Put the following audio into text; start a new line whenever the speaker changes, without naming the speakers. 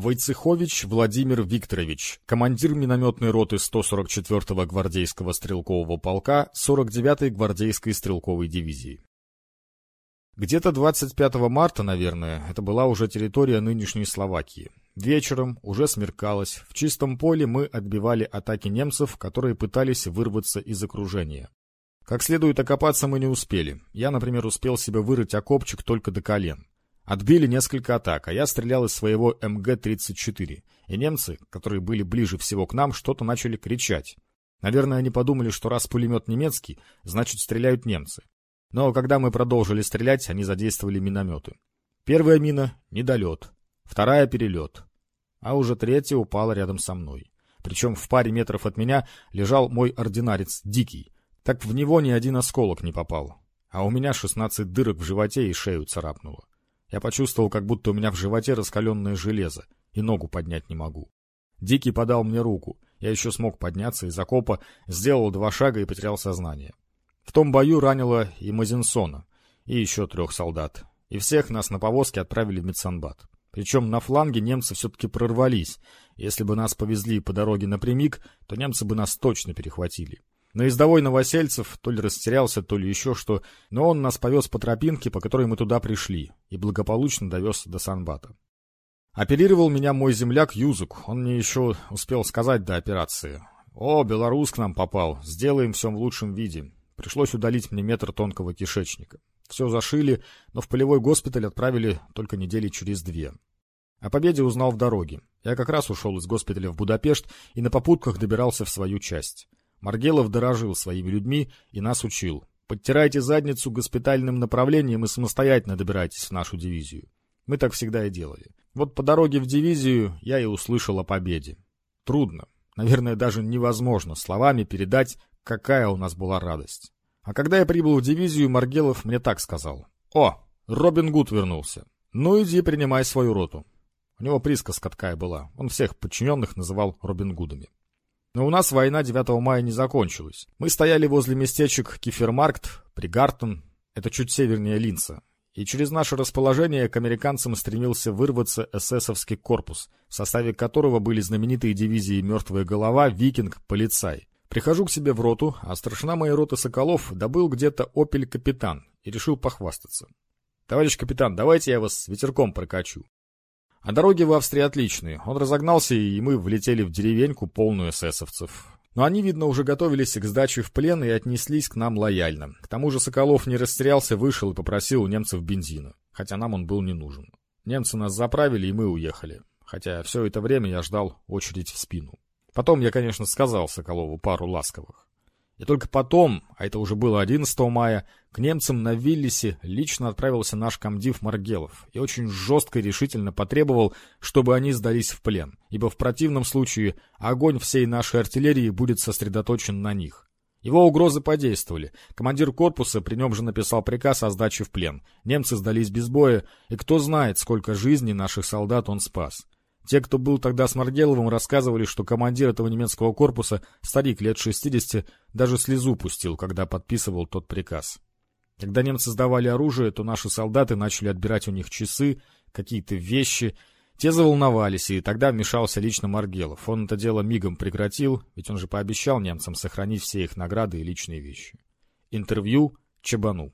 Войцехович Владимир Викторович, командир минометной роты 144-го гвардейского стрелкового полка 49-й гвардейской стрелковой дивизии. Где-то 25 марта, наверное, это была уже территория нынешней Словакии. Вечером, уже смеркалось, в чистом поле мы отбивали атаки немцев, которые пытались вырваться из окружения. Как следует окопаться мы не успели. Я, например, успел себе вырыть окопчик только до колен. Отбили несколько атак, а я стрелял из своего МГ-34. И немцы, которые были ближе всего к нам, что-то начали кричать. Наверное, они подумали, что раз пулемет немецкий, значит стреляют немцы. Но когда мы продолжили стрелять, они задействовали минометы. Первая мина — недолет, вторая — перелет, а уже третья упала рядом со мной. Причем в паре метров от меня лежал мой ординарец Дикий. Так в него ни один осколок не попал. А у меня шестнадцать дырок в животе и шею царапнуло. Я почувствовал, как будто у меня в животе раскаленное железо, и ногу поднять не могу. Дикий подал мне руку. Я еще смог подняться из окопа, сделал два шага и потерял сознание. В том бою ранило и Мазинсона, и еще трех солдат. И всех нас на повозке отправили в Медсанбат. Причем на фланге немцы все-таки прорвались. Если бы нас повезли по дороге напрямик, то немцы бы нас точно перехватили. Но издовой Новосельцев то ли растерялся, то ли еще что, но он нас повез по тропинке, по которой мы туда пришли, и благополучно довез до Санбата. Оперировал меня мой земляк Юзук, он мне еще успел сказать до операции. «О, белорус к нам попал, сделаем все в лучшем виде». Пришлось удалить мне метр тонкого кишечника. Все зашили, но в полевой госпиталь отправили только недели через две. О победе узнал в дороге. Я как раз ушел из госпиталя в Будапешт и на попутках добирался в свою часть. Маргелов дорожил своими людьми и нас учил. Подтирайте задницу госпитальным направлением и самостоятельно добирайтесь в нашу дивизию. Мы так всегда и делали. Вот по дороге в дивизию я и услышал о победе. Трудно, наверное, даже невозможно словами передать, какая у нас была радость. А когда я прибыл в дивизию, Маргелов мне так сказал. «О, Робин Гуд вернулся. Ну иди принимай свою роту». У него присказка такая была. Он всех подчиненных называл Робин Гудами. Но у нас война 9 мая не закончилась. Мы стояли возле местечек Кефермаркт, Пригартен, это чуть севернее Линца, и через наше расположение к американцам стремился вырваться эсэсовский корпус, в составе которого были знаменитые дивизии «Мертвая голова», «Викинг», «Полицай». Прихожу к себе в роту, а старшина моей роты Соколов добыл где-то «Опель Капитан» и решил похвастаться. «Товарищ капитан, давайте я вас ветерком прокачу». А дороги в Австрии отличные. Он разогнался, и мы влетели в деревеньку, полную эсэсовцев. Но они, видно, уже готовились к сдаче в плен и отнеслись к нам лояльно. К тому же Соколов не растерялся, вышел и попросил у немцев бензина. Хотя нам он был не нужен. Немцы нас заправили, и мы уехали. Хотя все это время я ждал очередь в спину. Потом я, конечно, сказал Соколову пару ласковых. И только потом, а это уже было 11 мая, к немцам на Виллисе лично отправился наш комдив Маргелов и очень жестко и решительно потребовал, чтобы они сдались в плен, ибо в противном случае огонь всей нашей артиллерии будет сосредоточен на них. Его угрозы подействовали. Командир корпуса при нем же написал приказ о сдаче в плен. Немцы сдались без боя, и кто знает, сколько жизней наших солдат он спас. Те, кто был тогда с Маргеловым, рассказывали, что командир этого немецкого корпуса, старик лет 60, даже слезу пустил, когда подписывал тот приказ. Когда немцы сдавали оружие, то наши солдаты начали отбирать у них часы, какие-то вещи. Те заволновались, и тогда вмешался лично Маргелов. Он это дело мигом прекратил, ведь он же пообещал немцам сохранить все их награды и личные вещи. Интервью Чебану.